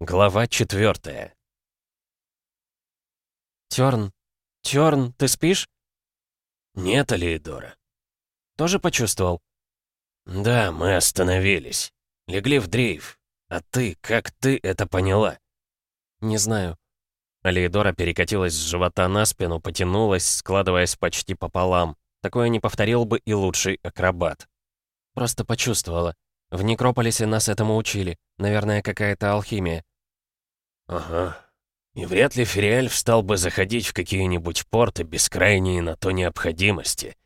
Глава четвертая. Тёрн, Тёрн, ты спишь? Нет, Алиедора. Тоже почувствовал? Да, мы остановились. Легли в дрейф. А ты, как ты это поняла? Не знаю. Алиедора перекатилась с живота на спину, потянулась, складываясь почти пополам. Такое не повторил бы и лучший акробат. Просто почувствовала. В Некрополисе нас этому учили. Наверное, какая-то алхимия. Ага. И вряд ли Фериаль стал бы заходить в какие-нибудь порты без крайней на то необходимости.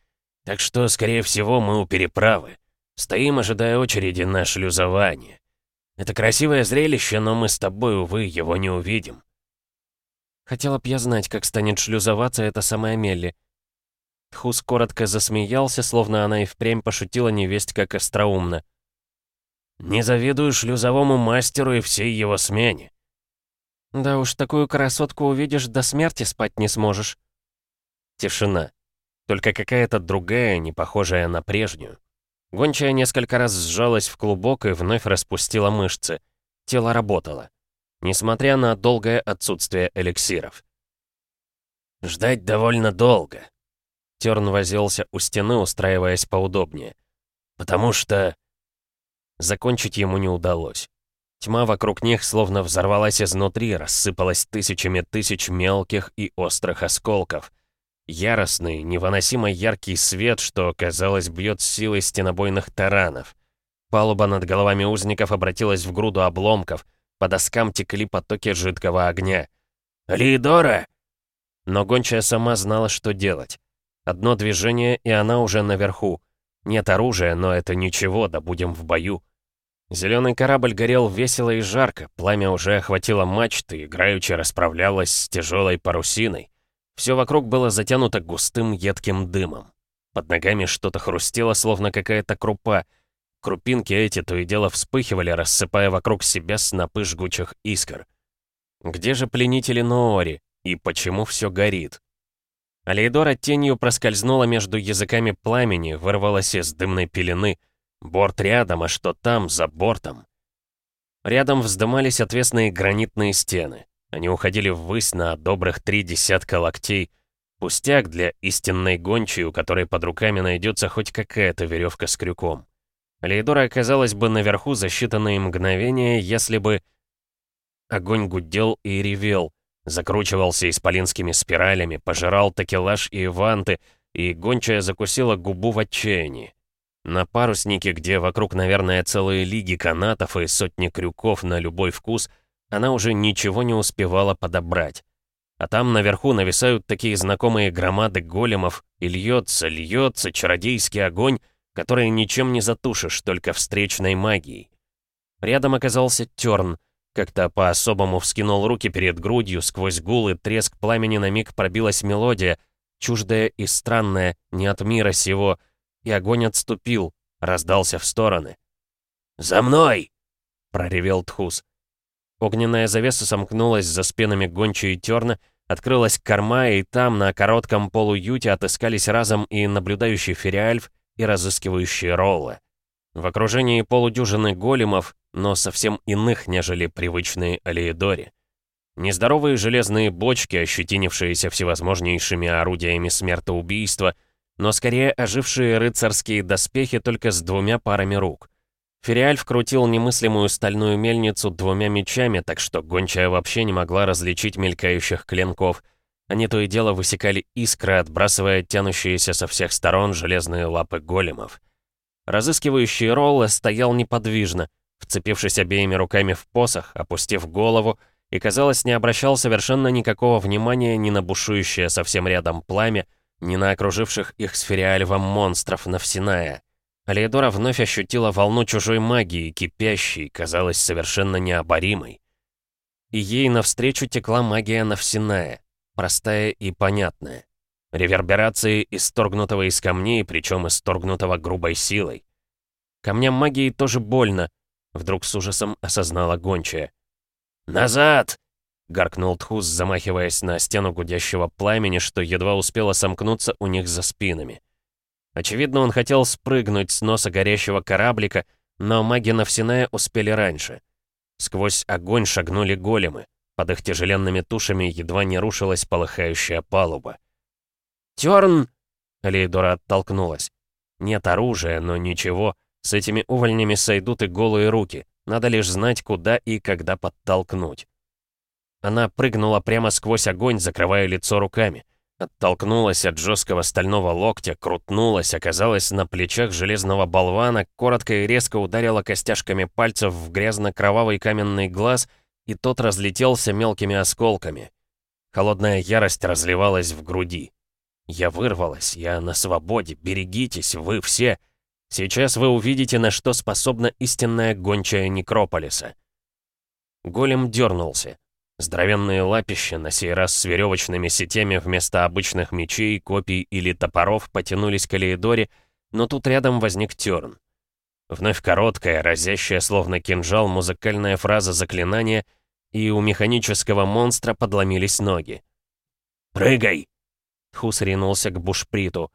Так что, скорее всего, мы у переправы. Стоим, ожидая очереди на шлюзование. Это красивое зрелище, но мы с тобой, увы, его не увидим. Хотела б я знать, как станет шлюзоваться эта самая Мелли. Хус коротко засмеялся, словно она и впрямь пошутила невесть как остроумно. «Не завидую шлюзовому мастеру и всей его смене». «Да уж, такую красотку увидишь, до смерти спать не сможешь». Тишина. Только какая-то другая, не похожая на прежнюю. Гончая несколько раз сжалась в клубок и вновь распустила мышцы. Тело работало несмотря на долгое отсутствие эликсиров. «Ждать довольно долго», — Терн возился у стены, устраиваясь поудобнее. «Потому что...» Закончить ему не удалось. Тьма вокруг них словно взорвалась изнутри, рассыпалась тысячами тысяч мелких и острых осколков. Яростный, невыносимо яркий свет, что, казалось, бьет силой стенобойных таранов. Палуба над головами узников обратилась в груду обломков — по доскам текли потоки жидкого огня. «Лидора!» Но гончая сама знала, что делать. Одно движение, и она уже наверху. Нет оружия, но это ничего, да будем в бою. Зеленый корабль горел весело и жарко, пламя уже охватило мачты, играючи расправлялось с тяжелой парусиной. Все вокруг было затянуто густым едким дымом. Под ногами что-то хрустело, словно какая-то крупа — Крупинки эти то и дело вспыхивали, рассыпая вокруг себя снопы жгучих искр. Где же пленители Ноори? И почему все горит? Алейдора тенью проскользнула между языками пламени, вырвалась из дымной пелены. Борт рядом, а что там, за бортом? Рядом вздымались отвесные гранитные стены. Они уходили ввысь на добрых три десятка локтей. Пустяк для истинной гончей, у которой под руками найдется хоть какая-то веревка с крюком. Лейдора оказалась бы наверху за считанные мгновения, если бы... Огонь гудел и ревел, закручивался исполинскими спиралями, пожирал такелаж и ванты, и гончая закусила губу в отчаянии. На паруснике, где вокруг, наверное, целые лиги канатов и сотни крюков на любой вкус, она уже ничего не успевала подобрать. А там наверху нависают такие знакомые громады големов, и льется, льется чародейский огонь, которые ничем не затушишь, только встречной магией. Рядом оказался Терн, как-то по-особому вскинул руки перед грудью, сквозь гул и треск пламени на миг пробилась мелодия, чуждая и странная, не от мира сего, и огонь отступил, раздался в стороны. «За мной!» — проревел Тхус. Огненная завеса сомкнулась за спинами гончей терна, открылась корма, и там, на коротком полуюте, отыскались разом и наблюдающий Фериальф, и разыскивающие Роллы. В окружении полудюжины големов, но совсем иных, нежели привычные Алиедори. Нездоровые железные бочки, ощетинившиеся всевозможнейшими орудиями смертоубийства, но скорее ожившие рыцарские доспехи только с двумя парами рук. Фериальф крутил немыслимую стальную мельницу двумя мечами, так что гончая вообще не могла различить мелькающих клинков — они то и дело высекали искры, отбрасывая тянущиеся со всех сторон железные лапы големов. Разыскивающий Ролла стоял неподвижно, вцепившись обеими руками в посох, опустив голову, и, казалось, не обращал совершенно никакого внимания ни на бушующее совсем рядом пламя, ни на окруживших их сфериальвом монстров Навсиная. Алиэдора вновь ощутила волну чужой магии, кипящей, казалось, совершенно необоримой. И ей навстречу текла магия Навсиная простая и понятная. Реверберации исторгнутого из камней, причем исторгнутого грубой силой. Камням магии тоже больно, вдруг с ужасом осознала гончая. «Назад!» — гаркнул Тхус, замахиваясь на стену гудящего пламени, что едва успело сомкнуться у них за спинами. Очевидно, он хотел спрыгнуть с носа горящего кораблика, но маги Навсиная успели раньше. Сквозь огонь шагнули големы. Под их тяжеленными тушами едва не рушилась полыхающая палуба. «Тёрн!» Лейдора оттолкнулась. «Нет оружия, но ничего. С этими увольнями сойдут и голые руки. Надо лишь знать, куда и когда подтолкнуть». Она прыгнула прямо сквозь огонь, закрывая лицо руками. Оттолкнулась от жесткого стального локтя, крутнулась, оказалась на плечах железного болвана, коротко и резко ударила костяшками пальцев в грязно-кровавый каменный глаз, и тот разлетелся мелкими осколками. Холодная ярость разливалась в груди. «Я вырвалась, я на свободе, берегитесь, вы все!» Сейчас вы увидите, на что способна истинная гончая Некрополиса. Голем дернулся. Здоровенные лапища, на сей раз с веревочными сетями вместо обычных мечей, копий или топоров, потянулись к Алиэдоре, но тут рядом возник Терн. Вновь короткая, разящая словно кинжал, музыкальная фраза заклинания, и у механического монстра подломились ноги. «Прыгай!» Хус ринулся к бушприту.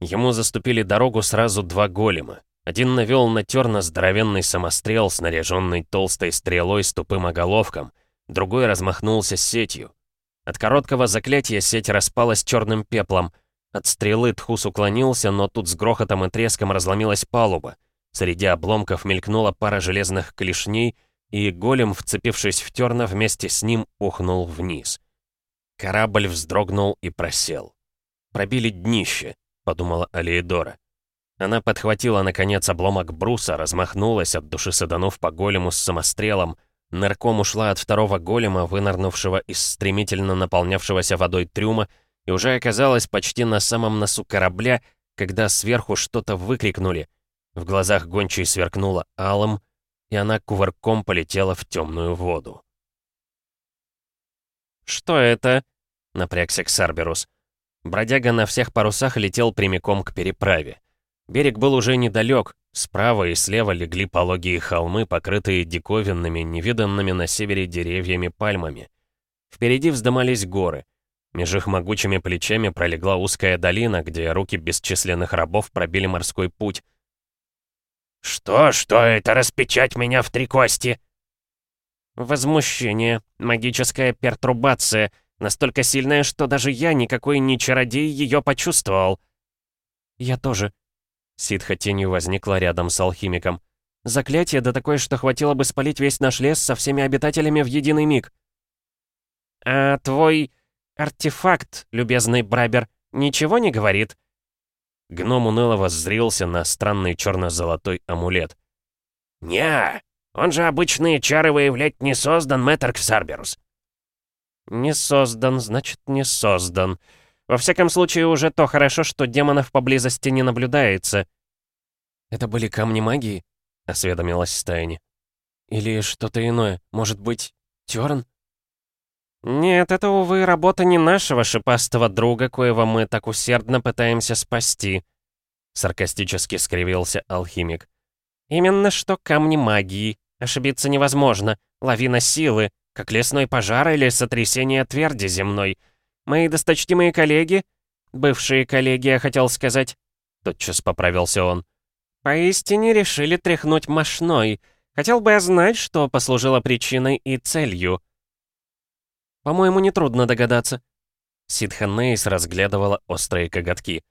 Ему заступили дорогу сразу два голема. Один навел на Терна здоровенный самострел, снаряженный толстой стрелой с тупым оголовком — другой размахнулся сетью. От короткого заклятия сеть распалась черным пеплом. От стрелы Тхус уклонился, но тут с грохотом и треском разломилась палуба. Среди обломков мелькнула пара железных клешней, и голем, вцепившись в терна, вместе с ним ухнул вниз. Корабль вздрогнул и просел. «Пробили днище», — подумала Алиедора. Она подхватила, наконец, обломок бруса, размахнулась, от души саданув по голему с самострелом — Нарком ушла от второго голема, вынырнувшего из стремительно наполнявшегося водой трюма, и уже оказалась почти на самом носу корабля, когда сверху что-то выкрикнули. В глазах гончей сверкнуло алым, и она кувырком полетела в темную воду. «Что это?» — напрягся Ксарберус. Бродяга на всех парусах летел прямиком к переправе. Берег был уже недалек, Справа и слева легли пологие холмы, покрытые диковинными, невиданными на севере деревьями пальмами. Впереди вздымались горы. Меж их могучими плечами пролегла узкая долина, где руки бесчисленных рабов пробили морской путь. «Что, что это, распечать меня в три кости?» Возмущение, магическая пертурбация, настолько сильная, что даже я, никакой не чародей, ее почувствовал. «Я тоже», Ситха тенью возникла рядом с алхимиком. «Заклятие, да такое, что хватило бы спалить весь наш лес со всеми обитателями в единый миг». «А твой артефакт, любезный Брабер, ничего не говорит?» Гном уныло воззрился на странный черно-золотой амулет. не он же обычные чары выявлять не создан, мэтр Ксарберус». «Не создан, значит, не создан. Во всяком случае, уже то хорошо, что демонов поблизости не наблюдается. «Это были камни магии?» — осведомилась Стайни. «Или что-то иное? Может быть, Тёрн?» «Нет, это, увы, работа не нашего шипастого друга, коего мы так усердно пытаемся спасти», — саркастически скривился алхимик. «Именно что камни магии. Ошибиться невозможно. Лавина силы, как лесной пожар или сотрясение тверди земной. Мои досточтимые коллеги, бывшие коллеги, я хотел сказать, тотчас поправился он, поистине решили тряхнуть мошной. Хотел бы я знать, что послужило причиной и целью. По-моему, нетрудно догадаться. Ситха Нейс разглядывала острые коготки.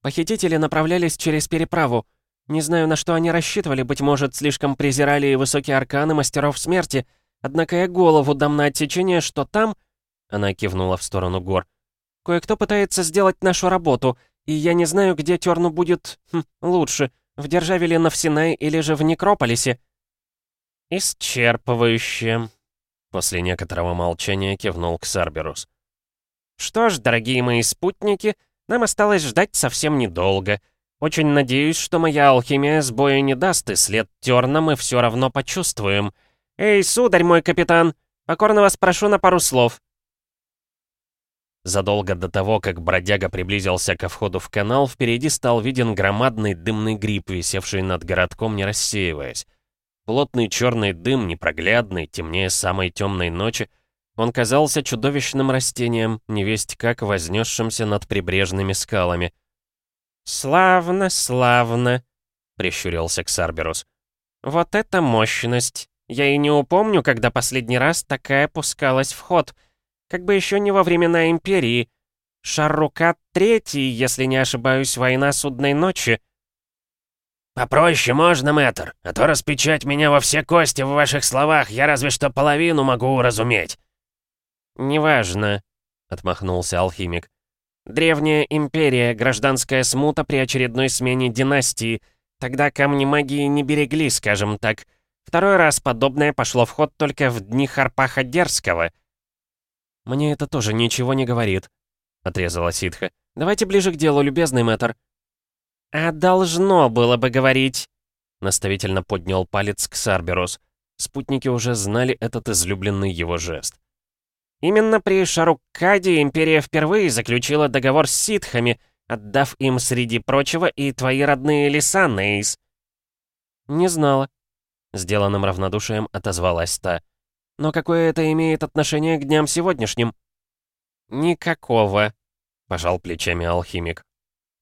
Похитители направлялись через переправу. Не знаю, на что они рассчитывали, быть может, слишком презирали и высокие арканы мастеров смерти, однако я голову дам на отсечение, что там она кивнула в сторону гор. «Кое-кто пытается сделать нашу работу, и я не знаю, где Терну будет хм, лучше, в державе ли Навсинай или же в Некрополисе». «Исчерпывающе», — после некоторого молчания кивнул Ксарберус. «Что ж, дорогие мои спутники, нам осталось ждать совсем недолго. Очень надеюсь, что моя алхимия сбоя не даст, и след Терна мы все равно почувствуем. Эй, сударь мой капитан, покорно вас прошу на пару слов». Задолго до того, как бродяга приблизился ко входу в канал, впереди стал виден громадный дымный гриб, висевший над городком, не рассеиваясь. Плотный черный дым, непроглядный, темнее самой темной ночи, он казался чудовищным растением, невесть как вознесшимся над прибрежными скалами. «Славно, славно!» — прищурился Ксарберус. «Вот это мощность! Я и не упомню, когда последний раз такая пускалась в ход. Как бы еще не во времена Империи. Шаррукат Третий, если не ошибаюсь, война судной ночи. «Попроще можно, мэтр, а то распечать меня во все кости в ваших словах, я разве что половину могу уразуметь». «Неважно», — отмахнулся алхимик. «Древняя империя, гражданская смута при очередной смене династии. Тогда камни магии не берегли, скажем так. Второй раз подобное пошло в ход только в дни Харпаха Дерзкого». «Мне это тоже ничего не говорит», — отрезала ситха. «Давайте ближе к делу, любезный мэтр». «А должно было бы говорить», — наставительно поднял палец к Сарберус. Спутники уже знали этот излюбленный его жест. Именно при Шаруккаде Империя впервые заключила договор с ситхами, отдав им, среди прочего, и твои родные леса, Нейс. «Не знала», — сделанным равнодушием отозвалась та. «Но какое это имеет отношение к дням сегодняшним?» «Никакого», — пожал плечами алхимик.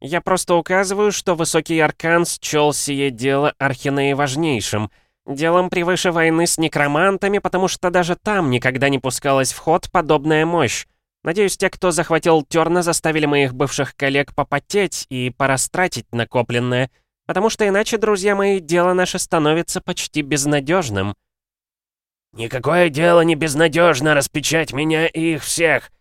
«Я просто указываю, что высокий аркан счел сие дело архинаиважнейшим, делом превыше войны с некромантами, потому что даже там никогда не пускалась в ход подобная мощь. Надеюсь, те, кто захватил Терна, заставили моих бывших коллег попотеть и порастратить накопленное, потому что иначе, друзья мои, дело наше становится почти безнадежным. «Никакое дело не безнадежно распечать меня и их всех!»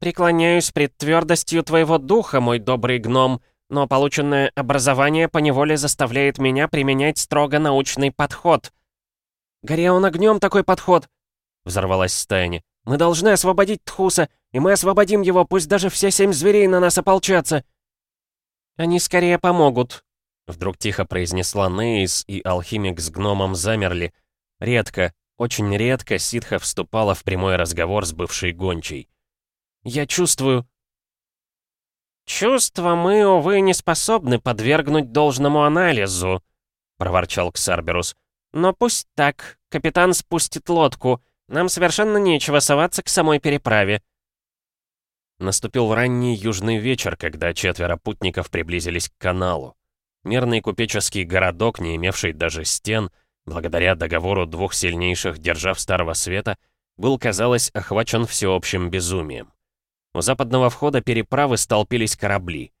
Преклоняюсь пред твердостью твоего духа, мой добрый гном, но полученное образование поневоле заставляет меня применять строго научный подход. «Горе он огнем такой подход!» — взорвалась Стайни. «Мы должны освободить Тхуса, и мы освободим его, пусть даже все семь зверей на нас ополчатся!» «Они скорее помогут», — вдруг тихо произнесла Нейс, и алхимик с гномом замерли. Редко, очень редко ситха вступала в прямой разговор с бывшей гончей. Я чувствую...» «Чувства мы, увы, не способны подвергнуть должному анализу», — проворчал Ксарберус. «Но пусть так. Капитан спустит лодку. Нам совершенно нечего соваться к самой переправе». Наступил ранний южный вечер, когда четверо путников приблизились к каналу. Мирный купеческий городок, не имевший даже стен, благодаря договору двух сильнейших держав Старого Света, был, казалось, охвачен всеобщим безумием. У западного входа переправы столпились корабли.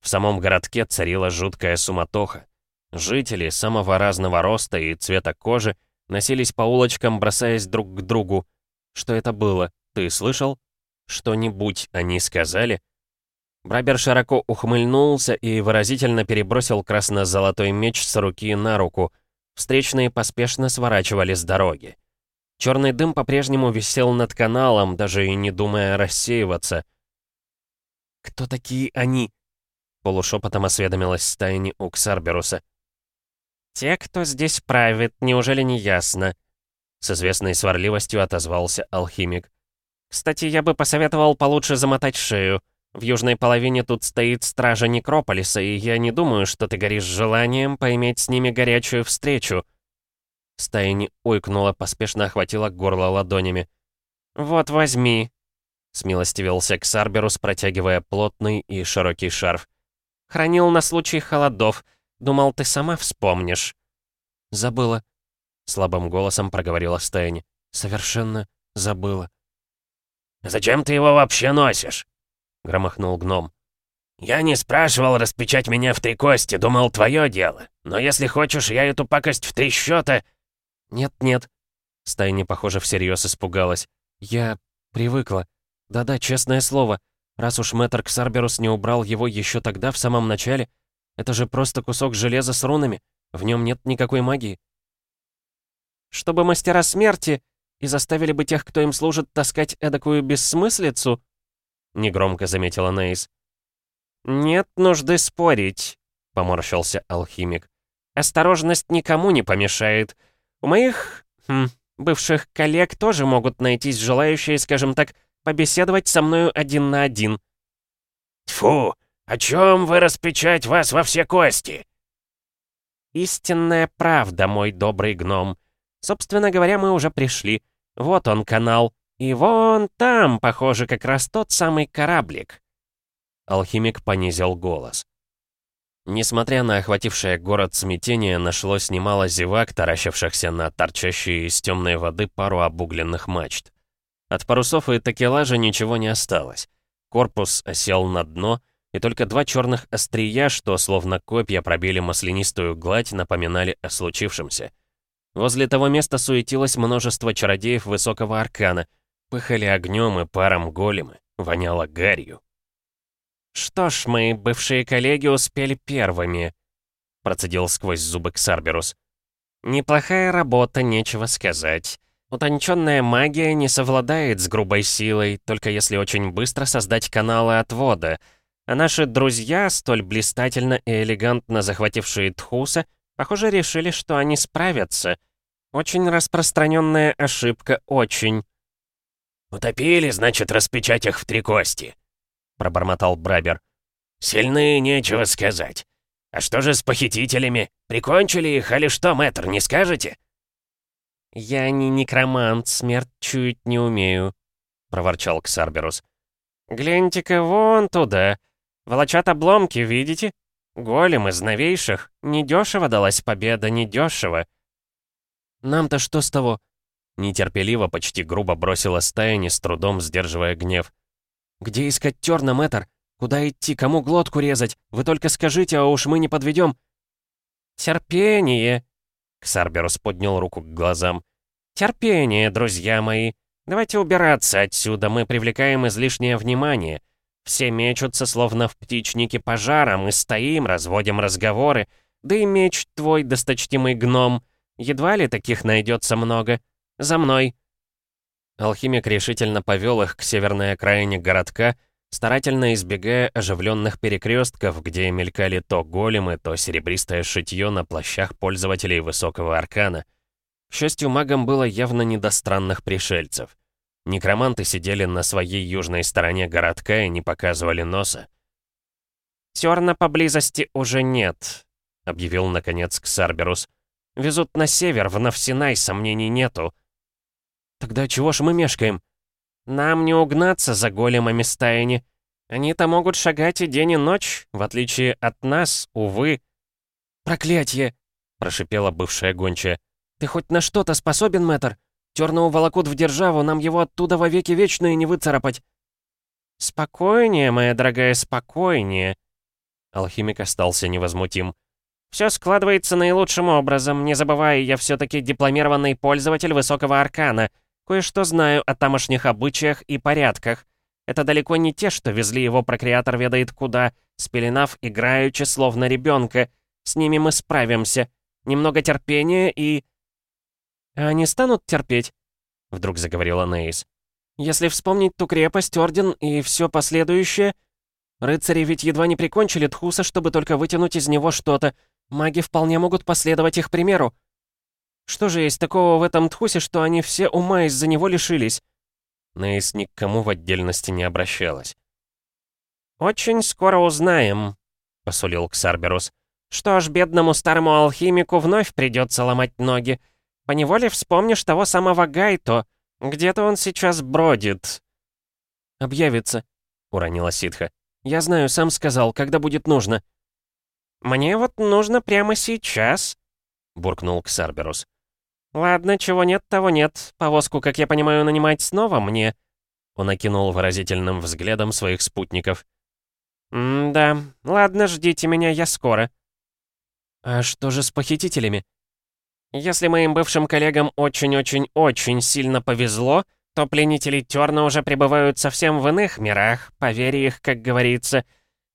В самом городке царила жуткая суматоха. Жители самого разного роста и цвета кожи носились по улочкам, бросаясь друг к другу. Что это было? Ты слышал? Что-нибудь они сказали? Брабер широко ухмыльнулся и выразительно перебросил красно-золотой меч с руки на руку. Встречные поспешно сворачивали с дороги. Черный дым по-прежнему висел над каналом, даже и не думая рассеиваться. «Кто такие они?» — полушепотом осведомилась стайни у Ксарберуса. «Те, кто здесь правит, неужели не ясно?» С известной сварливостью отозвался алхимик. «Кстати, я бы посоветовал получше замотать шею. В южной половине тут стоит стража Некрополиса, и я не думаю, что ты горишь желанием поиметь с ними горячую встречу». Стайни ойкнула, поспешно охватила горло ладонями. «Вот, возьми!» Смилостивился Ксарберус, протягивая плотный и широкий шарф. «Хранил на случай холодов. Думал, ты сама вспомнишь». «Забыла», — слабым голосом проговорила Стайни. «Совершенно забыла». «Зачем ты его вообще носишь?» — громыхнул гном. «Я не спрашивал распечать меня в три кости, думал, твое дело. Но если хочешь, я эту пакость в три счета...» «Нет-нет». Стайни, похоже, всерьез испугалась. «Я привыкла. Да-да, честное слово. Раз уж мэтр Ксарберус не убрал его еще тогда, в самом начале, это же просто кусок железа с рунами. В нем нет никакой магии». «Чтобы мастера смерти и заставили бы тех, кто им служит, таскать эдакую бессмыслицу?» Негромко заметила Нейс. «Нет нужды спорить», — поморщился алхимик. «Осторожность никому не помешает. У моих, хм, бывших коллег тоже могут найтись желающие, скажем так, побеседовать со мною один на один. Тьфу, о чем вы распечать вас во все кости? Истинная правда, мой добрый гном. Собственно говоря, мы уже пришли. Вот он канал. И вон там, похоже, как раз тот самый кораблик. Алхимик понизил голос. Несмотря на охватившее город смятение, нашлось немало зевак, таращившихся на торчащие из темной воды пару обугленных мачт. От парусов и такелажа ничего не осталось. Корпус осел на дно, и только два черных острия, что словно копья пробили маслянистую гладь, напоминали о случившемся. Возле того места суетилось множество чародеев высокого аркана, пыхали огнем и паром големы, воняло гарью. «Что ж, мои бывшие коллеги успели первыми», — процедил сквозь зубы Ксарберус. «Неплохая работа, нечего сказать. Утонченная магия не совладает с грубой силой, только если очень быстро создать каналы отвода. А наши друзья, столь блистательно и элегантно захватившие Тхуса, похоже, решили, что они справятся. Очень распространенная ошибка, очень». «Утопили, значит, распечать их в три кости», — пробормотал Брабер. «Сильные, нечего сказать. А что же с похитителями? Прикончили их, или что, мэтр, не скажете?» «Я не некромант, смерть чуять не умею», — проворчал Ксарберус. «Гляньте-ка вон туда. Волочат обломки, видите? Голем из новейших. Недешево далась победа, недешево». «Нам-то что с того?» Нетерпеливо, почти грубо бросила стая, не с трудом сдерживая гнев. «Где искать терна, мэтр? Куда идти? Кому глотку резать? Вы только скажите, а уж мы не подведем. «Терпение!» Ксарберус поднял руку к глазам. «Терпение, друзья мои! Давайте убираться отсюда, мы привлекаем излишнее внимание. Все мечутся, словно в птичнике пожара, мы стоим, разводим разговоры. Да и меч твой, досточтимый гном, едва ли таких найдется много. За мной!» Алхимик решительно повел их к северной окраине городка, старательно избегая оживленных перекрестков, где мелькали то големы, то серебристое шитье на плащах пользователей высокого аркана. К счастью, магам было явно не до странных пришельцев. Некроманты сидели на своей южной стороне городка и не показывали носа. «Терна поблизости уже нет», — объявил наконец Ксарберус. «Везут на север, в Навсинай, сомнений нету». «Тогда чего ж мы мешкаем?» «Нам не угнаться за големами стаяни. Они-то могут шагать и день, и ночь, в отличие от нас, увы». «Проклятье!» — прошипела бывшая гончая. «Ты хоть на что-то способен, мэтр? Терно уволокут в державу, нам его оттуда вовеки вечные не выцарапать». «Спокойнее, моя дорогая, спокойнее». Алхимик остался невозмутим. Все складывается наилучшим образом, не забывая, я все-таки дипломированный пользователь высокого аркана. Кое-что знаю о тамошних обычаях и порядках. Это далеко не те, что везли его прокреатор ведает куда, спеленав играючи словно ребенка. С ними мы справимся. Немного терпения и... «А они станут терпеть?» — вдруг заговорила Нейс. «Если вспомнить ту крепость, орден и все последующее...» Рыцари ведь едва не прикончили Тхуса, чтобы только вытянуть из него что-то. Маги вполне могут последовать их примеру. Что же есть такого в этом Тхусе, что они все ума из-за него лишились?» Нейс ни к кому в отдельности не обращалась. «Очень скоро узнаем», — посулил Ксарберус. «Что ж, бедному старому алхимику вновь придется ломать ноги. Поневоле вспомнишь того самого Гайто. Где-то он сейчас бродит». «Объявится», — уронила ситха. «Я знаю, сам сказал, когда будет нужно». «Мне вот нужно прямо сейчас», — буркнул Ксарберус. «Ладно, чего нет, того нет. Повозку, как я понимаю, нанимать снова мне». Он окинул выразительным взглядом своих спутников. «М-да. Ладно, ждите меня, я скоро». «А что же с похитителями?» «Если моим бывшим коллегам очень-очень-очень сильно повезло, то пленители Терна уже пребывают совсем в иных мирах, поверь их, как говорится.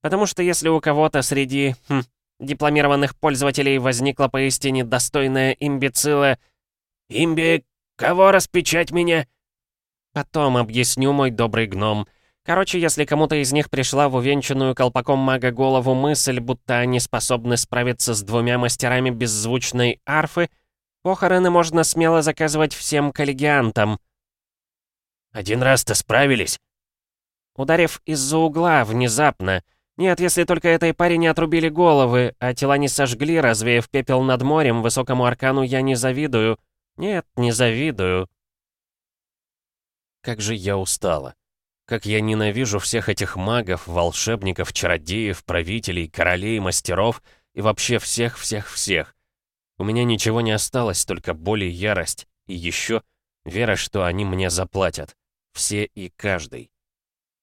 Потому что если у кого-то среди хм, дипломированных пользователей возникла поистине достойная имбецила... «Имби... кого распечать меня?» Потом объясню, мой добрый гном. Короче, если кому-то из них пришла в увенчанную колпаком мага голову мысль, будто они способны справиться с двумя мастерами беззвучной арфы, похороны можно смело заказывать всем коллегиантам. «Один раз-то справились?» Ударив из-за угла, внезапно — нет, если только этой паре не отрубили головы, а тела не сожгли, развеяв пепел над морем, высокому аркану я не завидую. Нет, не завидую. Как же я устала. Как я ненавижу всех этих магов, волшебников, чародеев, правителей, королей, мастеров и вообще всех-всех-всех. У меня ничего не осталось, только боль и ярость. И еще вера, что они мне заплатят. Все и каждый.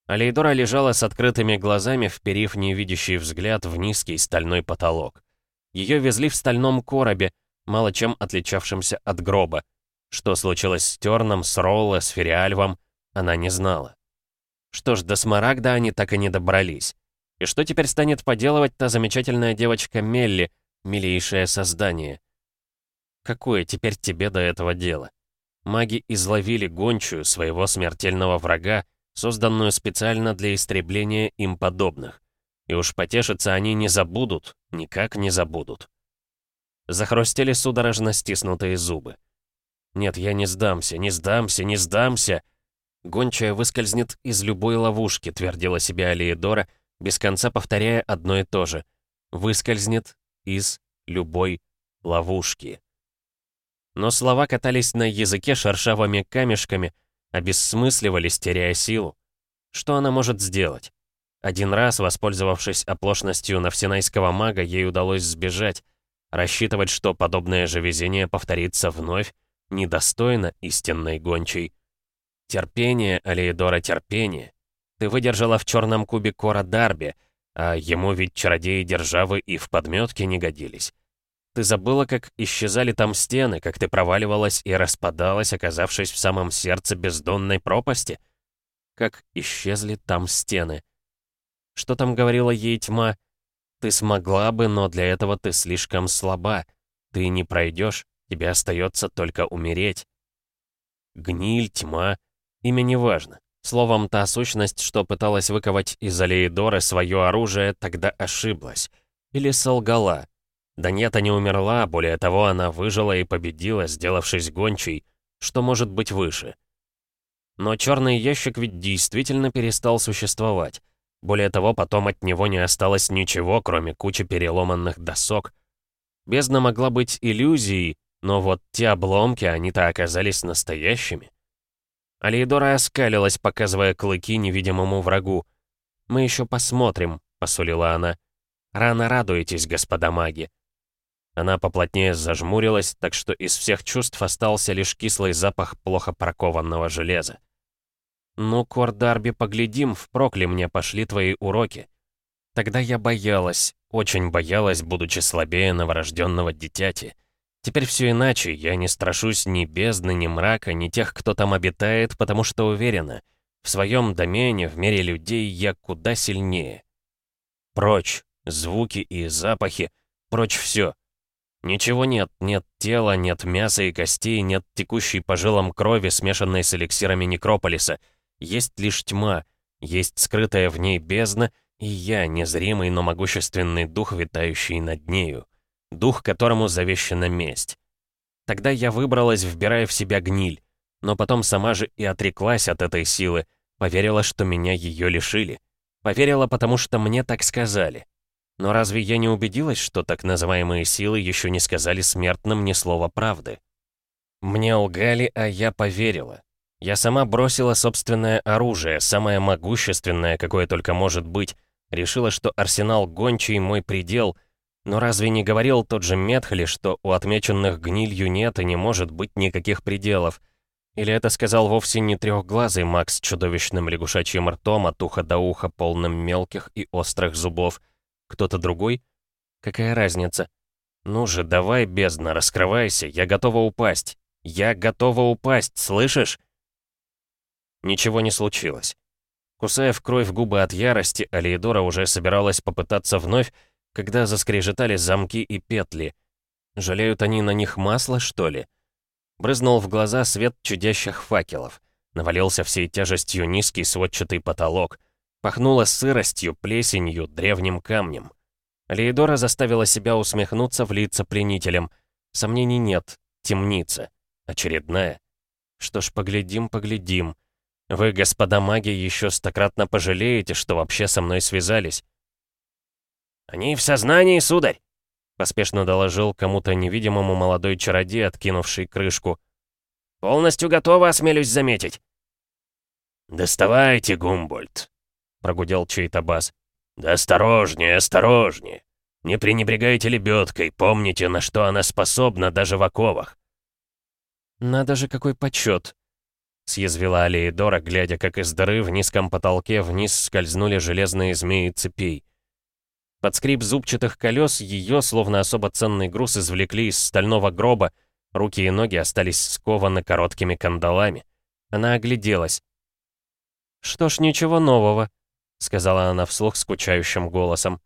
Алейдора лежала с открытыми глазами, вперив невидящий взгляд в низкий стальной потолок. Ее везли в стальном коробе, мало чем отличавшемся от гроба. Что случилось с Терном, с Ролло, с Фериальвом, она не знала. Что ж, до Смарагда они так и не добрались. И что теперь станет поделывать та замечательная девочка Мелли, милейшее создание? Какое теперь тебе до этого дело? Маги изловили гончую, своего смертельного врага, созданную специально для истребления им подобных. И уж потешиться они не забудут, никак не забудут. Захрустели судорожно стиснутые зубы. «Нет, я не сдамся, не сдамся, не сдамся!» Гончая выскользнет из любой ловушки, твердила себе Алиедора, без конца повторяя одно и то же. Выскользнет из любой ловушки. Но слова катались на языке шершавыми камешками, обессмысливались, теряя силу. Что она может сделать? Один раз, воспользовавшись оплошностью навсенайского мага, ей удалось сбежать. Рассчитывать, что подобное же везение повторится вновь, недостойно истинной гончей. Терпение, Алеидора, терпение. Ты выдержала в черном кубе Кора Дарби, а ему ведь чародеи державы и в подметке не годились. Ты забыла, как исчезали там стены, как ты проваливалась и распадалась, оказавшись в самом сердце бездонной пропасти? Как исчезли там стены. Что там говорила ей тьма? Ты смогла бы, но для этого ты слишком слаба. Ты не пройдешь, тебе остается только умереть. Гниль, тьма, имя не важно. Словом, та сущность, что пыталась выковать из Алеидоры свое оружие, тогда ошиблась. Или солгала. Да нет, не умерла, более того, она выжила и победила, сделавшись гончей. Что может быть выше? Но черный ящик ведь действительно перестал существовать. Более того, потом от него не осталось ничего, кроме кучи переломанных досок. Бездна могла быть иллюзией, но вот те обломки, они-то оказались настоящими. Алейдора оскалилась, показывая клыки невидимому врагу. «Мы еще посмотрим», — посулила она. «Рано радуетесь, господа маги». Она поплотнее зажмурилась, так что из всех чувств остался лишь кислый запах плохо паркованного железа. «Ну, Кордарби, поглядим, впрок ли мне пошли твои уроки?» Тогда я боялась, очень боялась, будучи слабее новорожденного дитяти. Теперь все иначе, я не страшусь ни бездны, ни мрака, ни тех, кто там обитает, потому что уверена, в своем домене, в мире людей я куда сильнее. Прочь, звуки и запахи, прочь все. Ничего нет, нет тела, нет мяса и костей, нет текущей по жилам крови, смешанной с эликсирами Некрополиса — есть лишь тьма, есть скрытая в ней бездна, и я, незримый, но могущественный дух, витающий над нею. Дух, которому завещана месть. Тогда я выбралась, вбирая в себя гниль, но потом сама же и отреклась от этой силы, поверила, что меня ее лишили. Поверила, потому что мне так сказали. Но разве я не убедилась, что так называемые силы еще не сказали смертным ни слова правды? Мне лгали, а я поверила. Я сама бросила собственное оружие, самое могущественное, какое только может быть. Решила, что арсенал гончий мой предел. Но разве не говорил тот же Метхли, что у отмеченных гнилью нет и не может быть никаких пределов? Или это сказал вовсе не трехглазый Макс с чудовищным лягушачьим ртом от уха до уха, полным мелких и острых зубов? Кто-то другой? Какая разница? Ну же, давай, бездна, раскрывайся, я готова упасть. Я готова упасть, слышишь? Ничего не случилось. Кусая в кровь губы от ярости, Алиедора уже собиралась попытаться вновь, когда заскрежетали замки и петли. Жалеют они на них масло, что ли? Брызнул в глаза свет чудящих факелов. Навалился всей тяжестью низкий сводчатый потолок. Пахнуло сыростью, плесенью, древним камнем. Алиедора заставила себя усмехнуться в лица пленителям. Сомнений нет. Темница. Очередная. Что ж, поглядим, поглядим. Вы, господа маги, еще стократно пожалеете, что вообще со мной связались. «Они в сознании, сударь!» Поспешно доложил кому-то невидимому молодой чародей, откинувший крышку. «Полностью готово, осмелюсь заметить!» «Доставайте, Гумбольд!» — прогудел чей-то бас. «Да осторожнее, осторожнее! Не пренебрегайте лебедкой, помните, на что она способна даже в оковах!» «Надо же, какой почет!» — съязвила Алеидора, глядя, как из дыры в низком потолке вниз скользнули железные змеи цепей. Под скрип зубчатых колес ее, словно особо ценный груз, извлекли из стального гроба, руки и ноги остались скованы короткими кандалами. Она огляделась. «Что ж, ничего нового», — сказала она вслух скучающим голосом.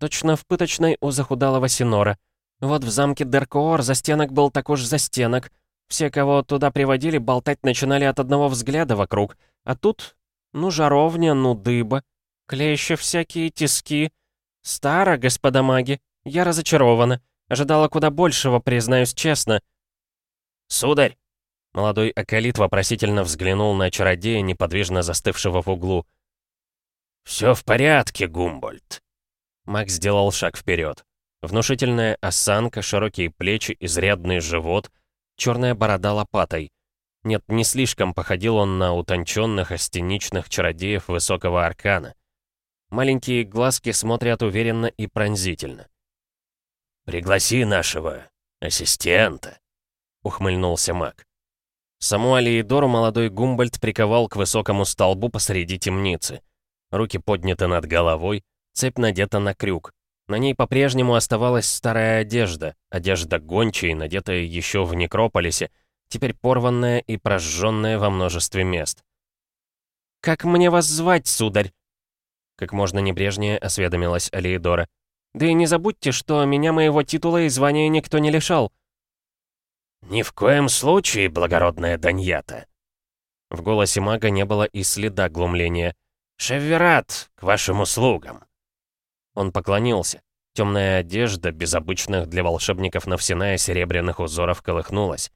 «Точно в пыточной у захудалого Синора. Вот в замке Деркоор застенок был такой же застенок. Все, кого туда приводили, болтать начинали от одного взгляда вокруг. А тут, ну, жаровня, ну, дыба. Клещи всякие, тиски. Старо, господа маги. Я разочарована. Ожидала куда большего, признаюсь честно». «Сударь!» Молодой Акалит вопросительно взглянул на чародея, неподвижно застывшего в углу. «Все в порядке, Гумбольд». Маг сделал шаг вперед. Внушительная осанка, широкие плечи, изрядный живот, черная борода лопатой. Нет, не слишком походил он на утонченных, астеничных чародеев высокого аркана. Маленькие глазки смотрят уверенно и пронзительно. «Пригласи нашего ассистента», — ухмыльнулся маг. Саму Алиидору молодой Гумбольд приковал к высокому столбу посреди темницы. Руки подняты над головой, цепь надета на крюк. На ней по-прежнему оставалась старая одежда, одежда гончей, надетая еще в некрополисе, теперь порванная и прожженная во множестве мест. «Как мне вас звать, сударь?» Как можно небрежнее осведомилась Алиидора. «Да и не забудьте, что меня моего титула и звания никто не лишал». «Ни в коем случае, благородная Даньята!» В голосе мага не было и следа глумления. «Шеверат, к вашим услугам!» Он поклонился. Темная одежда, без обычных для волшебников Навсиная серебряных узоров, колыхнулась.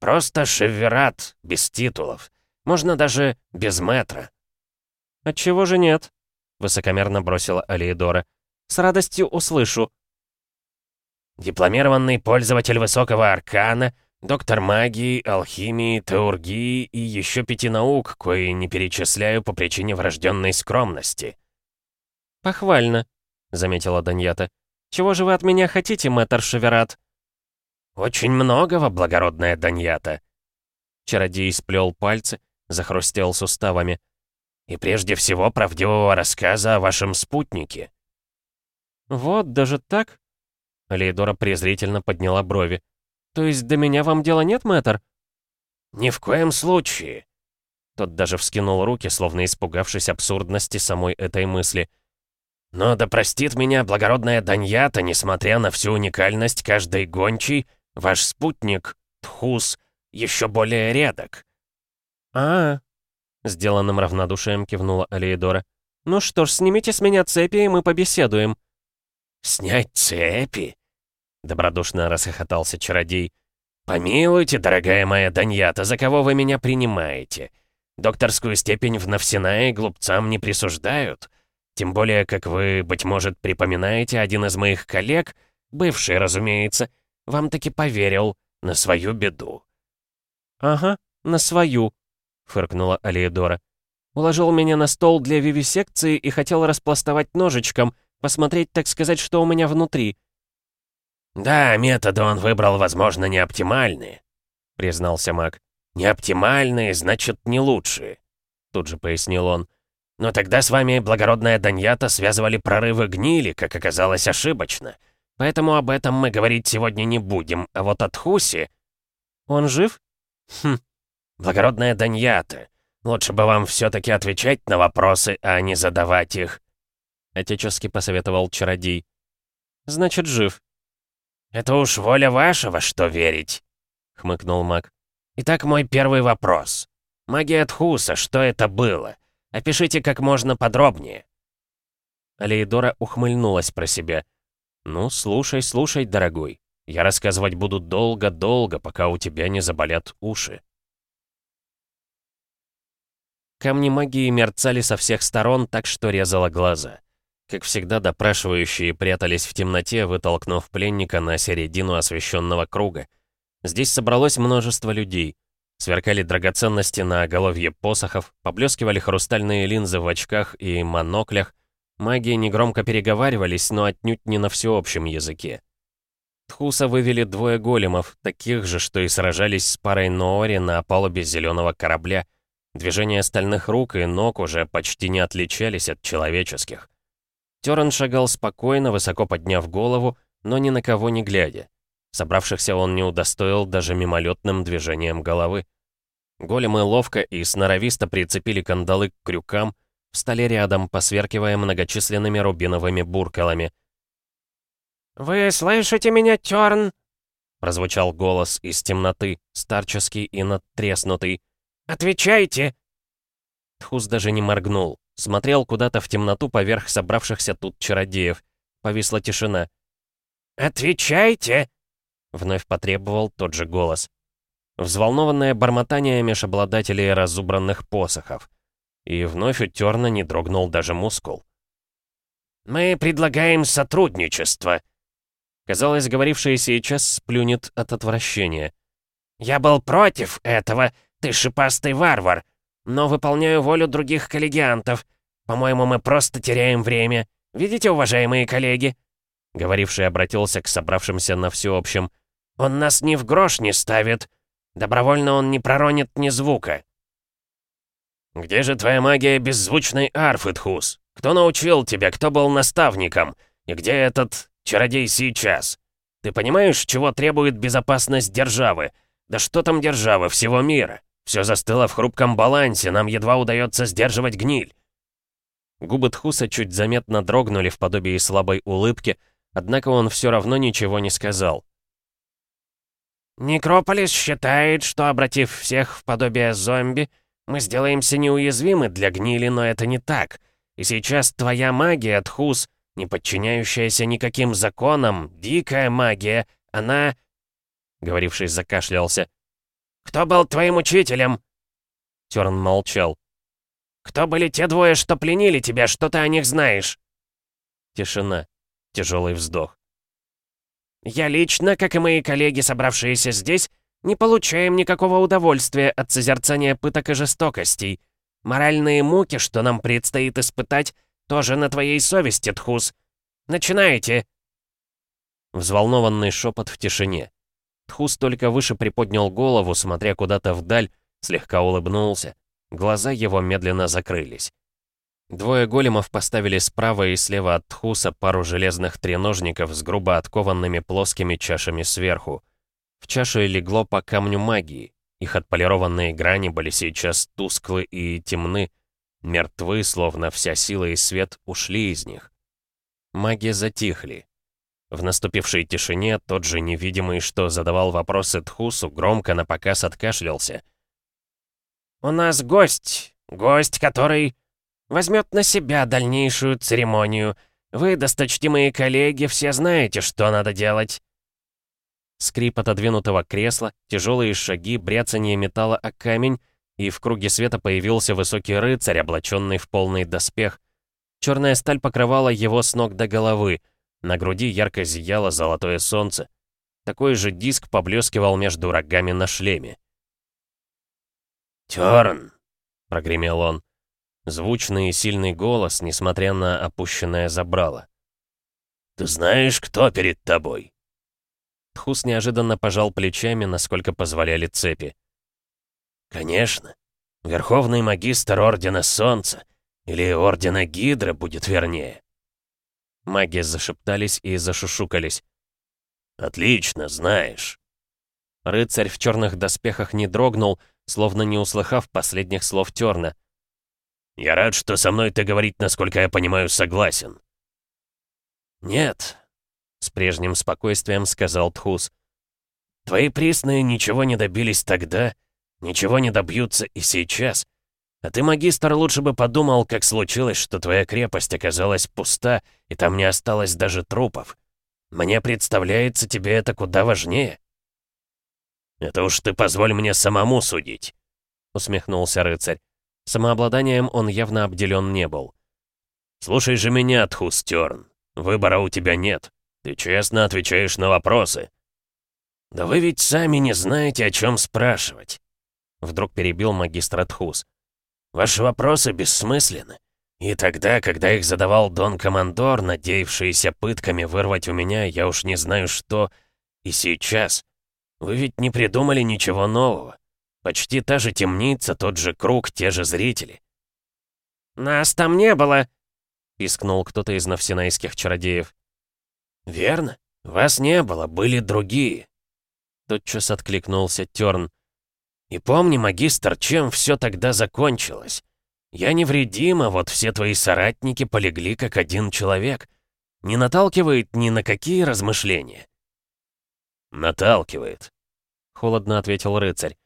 «Просто Шеверат, без титулов. Можно даже без метра». «Отчего же нет?» — высокомерно бросила Алиедора. «С радостью услышу». «Дипломированный пользователь высокого аркана, Доктор магии, алхимии, теургии и еще пяти наук, кои не перечисляю по причине врожденной скромности». «Похвально», — заметила Даньята. «Чего же вы от меня хотите, мэтр Шеверат?» «Очень многого, благородная Даньята». Чародей сплел пальцы, захрустел суставами. «И прежде всего правдивого рассказа о вашем спутнике». «Вот, даже так?» Лейдора презрительно подняла брови. «То есть до меня вам дела нет, мэтр?» «Ни в коем случае!» Тот даже вскинул руки, словно испугавшись абсурдности самой этой мысли. «Но да простит меня благородная Даньята, несмотря на всю уникальность каждой гончей, ваш спутник, Тхус, еще более редок». «А, -а — сделанным равнодушием кивнула Алиедора. «Ну что ж, снимите с меня цепи, и мы побеседуем». «Снять цепи? Добродушно расхохотался чародей. «Помилуйте, дорогая моя Даньята, за кого вы меня принимаете? Докторскую степень в Навсинае глупцам не присуждают. Тем более, как вы, быть может, припоминаете, один из моих коллег, бывший, разумеется, вам таки поверил на свою беду». «Ага, на свою», — фыркнула Алиедора. «Уложил меня на стол для вивисекции и хотел распластовать ножичком, посмотреть, так сказать, что у меня внутри. «Да, методы он выбрал, возможно, не оптимальные», — признался маг. «Не оптимальные, значит, не лучшие», — тут же пояснил он. «Но тогда с вами благородная Даньята связывали прорывы гнили, как оказалось, ошибочно. Поэтому об этом мы говорить сегодня не будем, а вот от Хуси...» «Он жив?» «Хм, благородная Даньята, лучше бы вам все-таки отвечать на вопросы, а не задавать их», — отечески посоветовал чародей. «Значит, жив», «Это уж воля вашего, что верить», — хмыкнул маг. «Итак, мой первый вопрос. Магия Тхуса, что это было? Опишите как можно подробнее». Алейдора ухмыльнулась про себя. «Ну, слушай, слушай, дорогой. Я рассказывать буду долго-долго, пока у тебя не заболят уши». Камни магии мерцали со всех сторон, так что резало глаза. Как всегда, допрашивающие прятались в темноте, вытолкнув пленника на середину освещенного круга. Здесь собралось множество людей. Сверкали драгоценности на оголовье посохов, поблескивали хрустальные линзы в очках и моноклях. Маги негромко переговаривались, но отнюдь не на всеобщем языке. Тхуса вывели двое големов, таких же, что и сражались с парой Ноори на палубе зеленого корабля. Движения стальных рук и ног уже почти не отличались от человеческих. Терн шагал спокойно, высоко подняв голову, но ни на кого не глядя. Собравшихся он не удостоил даже мимолетным движением головы. Големы ловко и сноровисто прицепили кандалы к крюкам, встали рядом, посверкивая многочисленными рубиновыми буркалами. «Вы слышите меня, Тёрн?» Прозвучал голос из темноты, старческий и надтреснутый. «Отвечайте!» Тхус даже не моргнул. Смотрел куда-то в темноту поверх собравшихся тут чародеев. Повисла тишина. «Отвечайте!» Вновь потребовал тот же голос. Взволнованное бормотание меж обладателей разубранных посохов. И вновь у Терна не дрогнул даже мускул. «Мы предлагаем сотрудничество», Казалось, говоривший сейчас сплюнет от отвращения. «Я был против этого, ты шипастый варвар, но выполняю волю других коллегиантов. По-моему, мы просто теряем время. Видите, уважаемые коллеги?» Говоривший обратился к собравшимся на всеобщем. «Он нас ни в грош не ставит. Добровольно он не проронит ни звука». «Где же твоя магия беззвучной арфы, Тхус? Кто научил тебя, кто был наставником? И где этот Чародей сейчас. Ты понимаешь, чего требует безопасность державы? Да что там державы, всего мира? Все застыло в хрупком балансе, нам едва удается сдерживать гниль. Губы Тхуса чуть заметно дрогнули в подобии слабой улыбки, однако он все равно ничего не сказал. «Некрополис считает, что, обратив всех в подобие зомби, мы сделаемся неуязвимы для гнили, но это не так. И сейчас твоя магия, Тхус, не подчиняющаяся никаким законам, дикая магия, она...» Говоривший закашлялся. «Кто был твоим учителем?» Терн молчал. «Кто были те двое, что пленили тебя? Что ты о них знаешь?» Тишина. Тяжелый вздох. «Я лично, как и мои коллеги, собравшиеся здесь, не получаем никакого удовольствия от созерцания пыток и жестокостей. Моральные муки, что нам предстоит испытать, тоже на твоей совести, Тхус. Начинайте!» Взволнованный шепот в тишине. Тхус только выше приподнял голову, смотря куда-то вдаль, слегка улыбнулся. Глаза его медленно закрылись. Двое големов поставили справа и слева от Тхуса пару железных треножников с грубо откованными плоскими чашами сверху. В чашу легло по камню магии. Их отполированные грани были сейчас тусклы и темны, Мертвы, словно вся сила и свет, ушли из них. Маги затихли. В наступившей тишине тот же невидимый, что задавал вопросы Тхусу, громко на показ откашлялся. «У нас гость, гость, который возьмет на себя дальнейшую церемонию. Вы, досточтимые коллеги, все знаете, что надо делать». Скрип отодвинутого кресла, тяжелые шаги, бряцание металла о камень — и в круге света появился высокий рыцарь, облаченный в полный доспех. Черная сталь покрывала его с ног до головы. На груди ярко зияло золотое солнце. Такой же диск поблескивал между рогами на шлеме. «Тёрн!» — прогремел он. Звучный и сильный голос, несмотря на опущенное забрало. «Ты знаешь, кто перед тобой?» Тхус неожиданно пожал плечами, насколько позволяли цепи. «Конечно. Верховный магистр Ордена Солнца. Или Ордена Гидра будет вернее». Маги зашептались и зашушукались. «Отлично, знаешь». Рыцарь в черных доспехах не дрогнул, словно не услыхав последних слов Терна. «Я рад, что со мной ты говорить, насколько я понимаю, согласен». «Нет», — с прежним спокойствием сказал Тхус. «Твои присные ничего не добились тогда, Ничего не добьются и сейчас. А ты, магистр, лучше бы подумал, как случилось, что твоя крепость оказалась пуста, и там не осталось даже трупов. Мне представляется, тебе это куда важнее. Это уж ты позволь мне самому судить, усмехнулся рыцарь. Самообладанием он явно обделен не был. «Слушай же меня, Тхустерн. Выбора у тебя нет. Ты честно отвечаешь на вопросы». «Да вы ведь сами не знаете, о чем спрашивать. Вдруг перебил магистр Тхус. «Ваши вопросы бессмысленны. И тогда, когда их задавал Дон Командор, надеявшийся пытками вырвать у меня, я уж не знаю что, и сейчас. Вы ведь не придумали ничего нового. Почти та же темница, тот же круг, те же зрители. «Нас там не было!» — пискнул кто-то из навсинайских чародеев. «Верно. Вас не было, были другие». Тотчас откликнулся Тёрн. «И помни, магистр, чем все тогда закончилось. Я невредим, а вот все твои соратники полегли как один человек. Не наталкивает ни на какие размышления?» «Наталкивает», — холодно ответил рыцарь.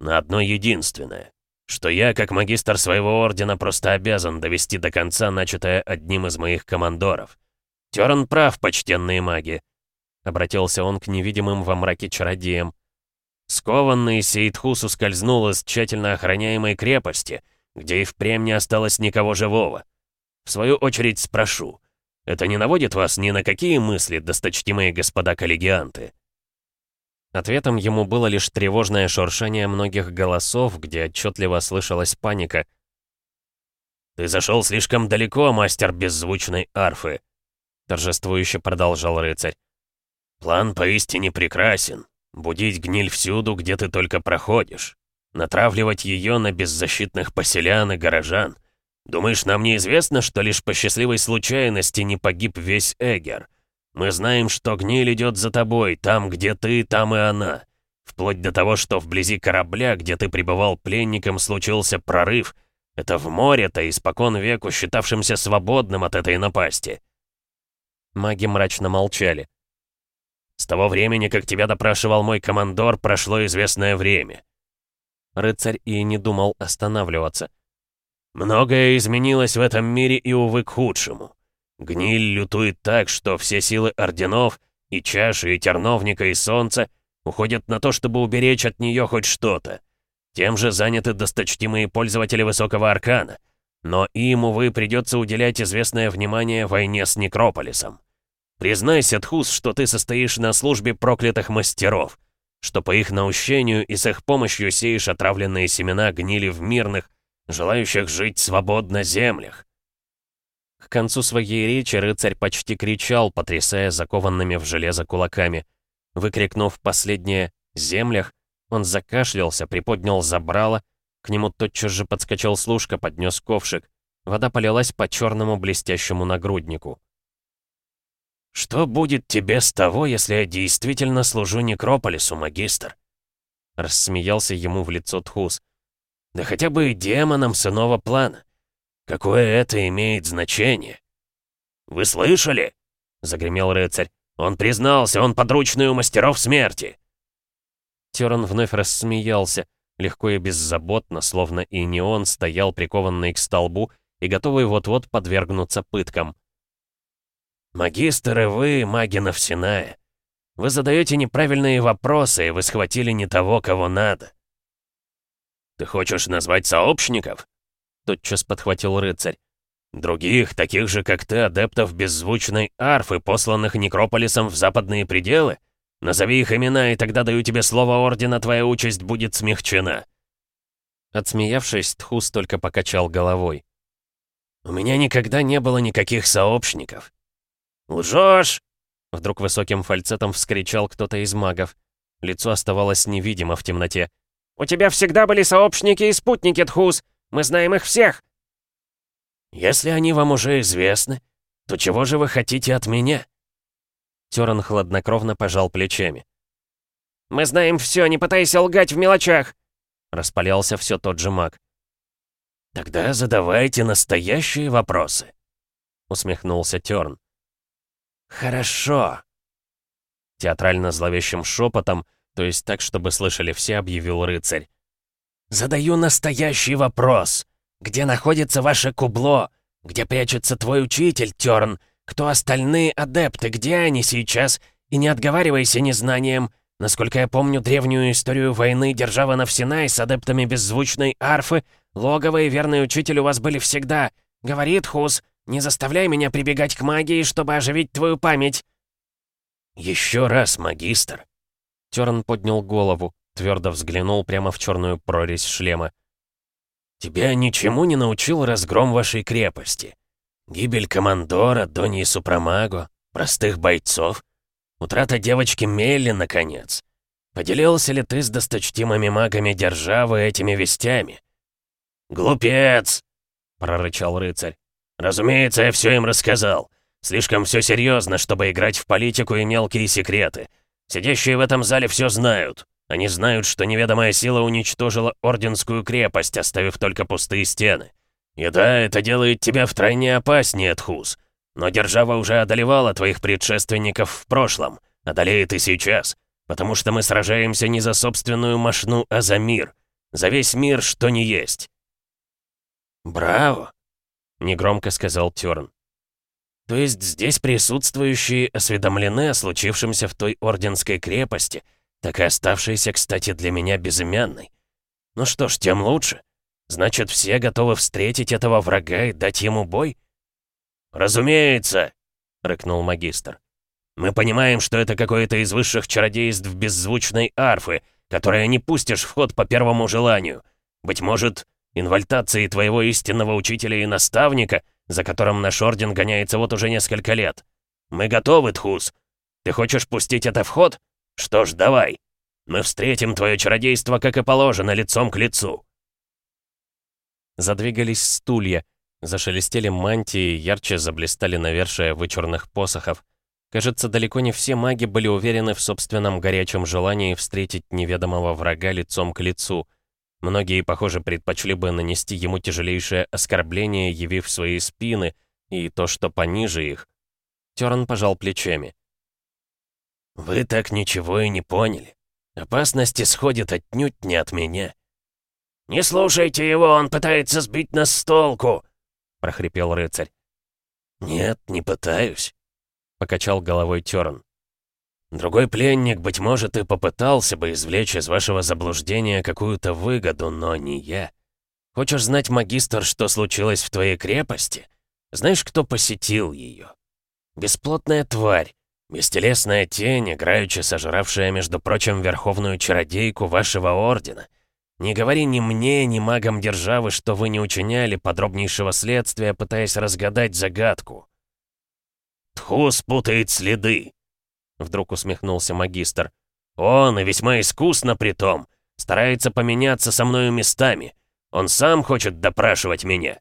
«На одно единственное, что я, как магистр своего ордена, просто обязан довести до конца начатое одним из моих командоров. Терн прав, почтенные маги», — обратился он к невидимым во мраке чародеям. Скованный Сейдхус ускользнул из тщательно охраняемой крепости, где и впрямь не осталось никого живого. В свою очередь спрошу, это не наводит вас ни на какие мысли, досточтимые господа коллегианты?» Ответом ему было лишь тревожное шуршание многих голосов, где отчетливо слышалась паника. «Ты зашел слишком далеко, мастер беззвучной арфы», — торжествующе продолжал рыцарь. «План поистине прекрасен. Будить гниль всюду, где ты только проходишь. Натравливать ее на беззащитных поселян и горожан. Думаешь, нам неизвестно, что лишь по счастливой случайности не погиб весь Эгер?» Мы знаем, что гниль идет за тобой, там, где ты, там и она. Вплоть до того, что вблизи корабля, где ты пребывал пленником, случился прорыв. Это в море-то, испокон веку считавшимся свободным от этой напасти. Маги мрачно молчали. С того времени, как тебя допрашивал мой командор, прошло известное время. Рыцарь и не думал останавливаться. Многое изменилось в этом мире и, увы, к худшему. Гниль лютует так, что все силы орденов, и чаши, и терновника, и солнца уходят на то, чтобы уберечь от нее хоть что-то. Тем же заняты досточтимые пользователи высокого аркана. Но им, увы, придется уделять известное внимание войне с Некрополисом. Признайся, Тхус, что ты состоишь на службе проклятых мастеров, что по их наущению и с их помощью сеешь отравленные семена гнили в мирных, желающих жить свободно землях. К концу своей речи рыцарь почти кричал, потрясая закованными в железо кулаками. Выкрикнув последнее «землях», он закашлялся, приподнял забрало, к нему тотчас же подскочил служка, поднес ковшик. Вода полилась по черному блестящему нагруднику. «Что будет тебе с того, если я действительно служу Некрополису, магистр?» Рассмеялся ему в лицо Тхус. «Да хотя бы и демонам с иного плана. Какое это имеет значение?» «Вы слышали?» — загремел рыцарь. «Он признался, он подручный у мастеров смерти!» Теран вновь рассмеялся, легко и беззаботно, словно и не он стоял прикованный к столбу и готовый вот-вот подвергнуться пыткам. «Магистры вы, маги Навсиная, вы задаете неправильные вопросы, и вы схватили не того, кого надо». «Ты хочешь назвать сообщников?» Тотчас подхватил рыцарь. «Других, таких же, как ты, адептов беззвучной арфы, посланных Некрополисом в западные пределы? Назови их имена, и тогда даю тебе слово Ордена, твоя участь будет смягчена». Отсмеявшись, Тхус только покачал головой. «У меня никогда не было никаких сообщников». «Лжешь!» Вдруг высоким фальцетом вскричал кто-то из магов. Лицо оставалось невидимо в темноте. «У тебя всегда были сообщники и спутники, Тхус! Мы знаем их всех!» «Если они вам уже известны, то чего же вы хотите от меня?» Теран хладнокровно пожал плечами. «Мы знаем все, не пытайся лгать в мелочах!» Распалялся все тот же маг. «Тогда задавайте настоящие вопросы», — усмехнулся Терн. «Хорошо», — театрально зловещим шепотом, то есть так, чтобы слышали все, объявил рыцарь. Задаю настоящий вопрос. Где находится ваше кубло? Где прячется твой учитель, Тёрн? Кто остальные адепты? Где они сейчас? И не отговаривайся незнанием. Насколько я помню древнюю историю войны держава Навсинай с адептами беззвучной арфы, логово и верный учитель у вас были всегда. Говорит Хус, не заставляй меня прибегать к магии, чтобы оживить твою память. Еще раз, магистр. Тёрн поднял голову. Твердо взглянул прямо в черную прорезь шлема. «Тебя ничему не научил разгром вашей крепости? Гибель командора, Доньи Супрамаго, простых бойцов? Утрата девочки Мелли, наконец? Поделился ли ты с досточтимыми магами державы этими вестями?» «Глупец!» — прорычал рыцарь. «Разумеется, я все им рассказал. Слишком все серьезно, чтобы играть в политику и мелкие секреты. Сидящие в этом зале все знают. Они знают, что неведомая сила уничтожила Орденскую крепость, оставив только пустые стены. И да, это делает тебя втройне опаснее, Тхус. Но держава уже одолевала твоих предшественников в прошлом. Одолеет и сейчас. Потому что мы сражаемся не за собственную мошну, а за мир. За весь мир, что не есть. «Браво!» — негромко сказал Тёрн. «То есть здесь присутствующие осведомлены о случившемся в той Орденской крепости — так и оставшийся, кстати, для меня безымянной. Ну что ж, тем лучше. Значит, все готовы встретить этого врага и дать ему бой? «Разумеется!» — рыкнул магистр. «Мы понимаем, что это какое-то из высших чародейств беззвучной арфы, которое не пустишь в ход по первому желанию. Быть может, инвальтации твоего истинного учителя и наставника, за которым наш орден гоняется вот уже несколько лет. Мы готовы, Тхус. Ты хочешь пустить это в ход? Что ж, давай. Мы встретим твое чародейство, как и положено, лицом к лицу. Задвигались стулья, зашелестели мантии, ярче заблистали навершия вычурных посохов. Кажется, далеко не все маги были уверены в собственном горячем желании встретить неведомого врага лицом к лицу. Многие, похоже, предпочли бы нанести ему тяжелейшее оскорбление, явив свои спины, и то, что пониже их. Терн пожал плечами. «Вы так ничего и не поняли. Опасность исходит отнюдь не от меня». «Не слушайте его, он пытается сбить нас с толку!» — прохрипел рыцарь. «Нет, не пытаюсь», — покачал головой Тёрн. «Другой пленник, быть может, и попытался бы извлечь из вашего заблуждения какую-то выгоду, но не я. Хочешь знать, магистр, что случилось в твоей крепости? Знаешь, кто посетил ее? Бесплотная тварь, Бестелесная тень, играючи сожравшая, между прочим, верховную чародейку вашего ордена. Не говори ни мне, ни магам державы, что вы не учиняли подробнейшего следствия, пытаясь разгадать загадку. Тхус путает следы. Вдруг усмехнулся магистр. Он, и весьма искусно при том, старается поменяться со мною местами. Он сам хочет допрашивать меня.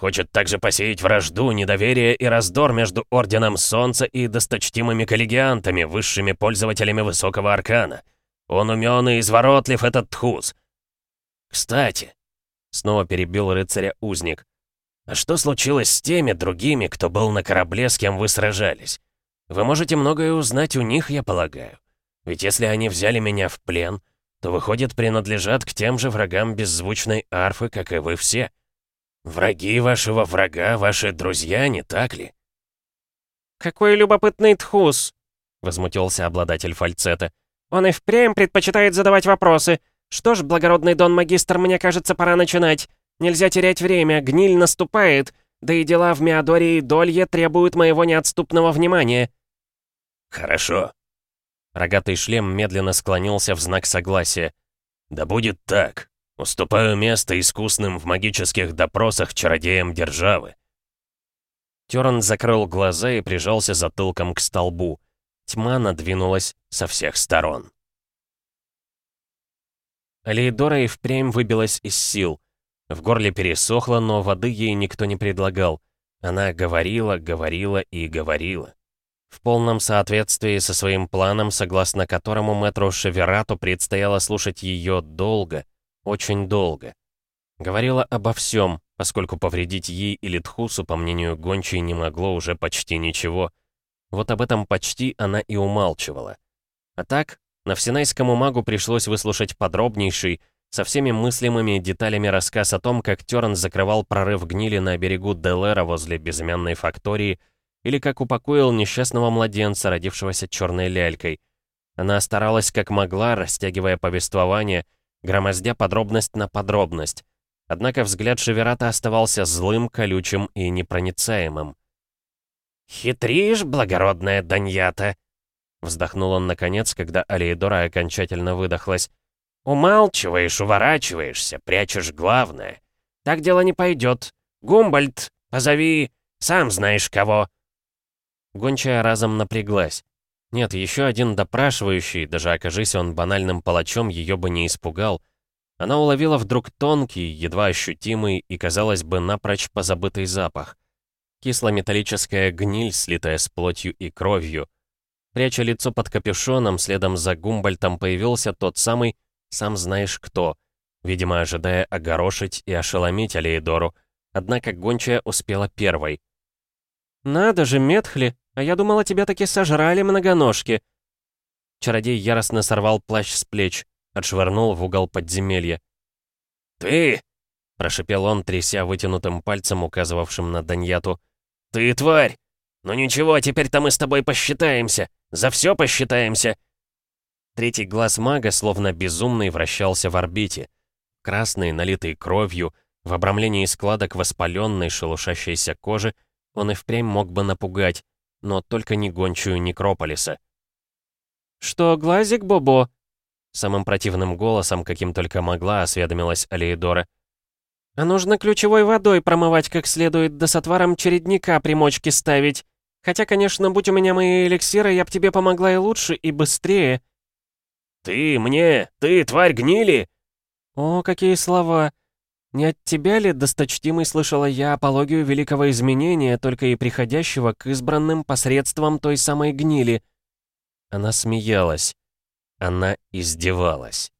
Хочет также посеять вражду, недоверие и раздор между Орденом Солнца и досточтимыми коллегиантами, высшими пользователями Высокого Аркана. Он умен и изворотлив, этот Тхус. Кстати, снова перебил рыцаря узник. А что случилось с теми другими, кто был на корабле, с кем вы сражались? Вы можете многое узнать у них, я полагаю. Ведь если они взяли меня в плен, то, выходит, принадлежат к тем же врагам беззвучной арфы, как и вы все. «Враги вашего врага, ваши друзья, не так ли?» «Какой любопытный тхус!» — возмутился обладатель фальцета. «Он и впрямь предпочитает задавать вопросы. Что ж, благородный дон-магистр, мне кажется, пора начинать. Нельзя терять время, гниль наступает, да и дела в Меадоре и Долье требуют моего неотступного внимания». «Хорошо». Рогатый шлем медленно склонился в знак согласия. «Да будет так. Уступаю место искусным в магических допросах чародеям державы». Терн закрыл глаза и прижался затылком к столбу. Тьма надвинулась со всех сторон. Алейдора и впрямь выбилась из сил. В горле пересохло, но воды ей никто не предлагал. Она говорила, говорила и говорила. В полном соответствии со своим планом, согласно которому мэтру Шеверату предстояло слушать ее долго, очень долго. Говорила обо всем, поскольку повредить ей или Тхусу, по мнению Гончей, не могло уже почти ничего. Вот об этом почти она и умалчивала. А так, на Всенайскому магу пришлось выслушать подробнейший, со всеми мыслимыми деталями рассказ о том, как Терн закрывал прорыв гнили на берегу Делера возле безымянной фактории, или как упокоил несчастного младенца, родившегося черной лялькой. Она старалась как могла, растягивая повествование, громоздя подробность на подробность. Однако взгляд Шеверата оставался злым, колючим и непроницаемым. «Хитришь, благородная Даньята!» Вздохнул он наконец, когда Алиедора окончательно выдохлась. Умалчиваешь, уворачиваешься, прячешь главное. Так дело не пойдет. Гумбольд, позови, сам знаешь кого». Гончая разом напряглась. Нет, еще один допрашивающий, даже окажись он банальным палачом, ее бы не испугал. Она уловила вдруг тонкий, едва ощутимый и, казалось бы, напрочь позабытый запах. Кисло-металлическая гниль, слитая с плотью и кровью. Пряча лицо под капюшоном, следом за Гумбольтом появился тот самый «сам знаешь кто», видимо, ожидая огорошить и ошеломить Алеидору, однако гончая успела первой. «Надо же, Метхли, а я думала, тебя таки сожрали многоножки!» Чародей яростно сорвал плащ с плеч, отшвырнул в угол подземелья. «Ты!» — прошипел он, тряся вытянутым пальцем, указывавшим на Даньяту. «Ты тварь! Ну ничего, теперь-то мы с тобой посчитаемся! За все посчитаемся!» Третий глаз мага, словно безумный, вращался в орбите. Красный, налитый кровью, в обрамлении складок воспаленной, шелушащейся кожи, он и впрямь мог бы напугать, но только не гончую Некрополиса. «Что, глазик, Бобо?» Самым противным голосом, каким только могла, осведомилась Алеидора. «А нужно ключевой водой промывать как следует, да с отваром чередника примочки ставить. Хотя, конечно, будь у меня мои эликсиры, я б тебе помогла и лучше, и быстрее». «Ты мне? Ты, тварь гнили?» «О, какие слова! Не от тебя ли, досточтимый, слышала я апологию великого изменения, только и приходящего к избранным посредством той самой гнили?» Она смеялась. Она издевалась.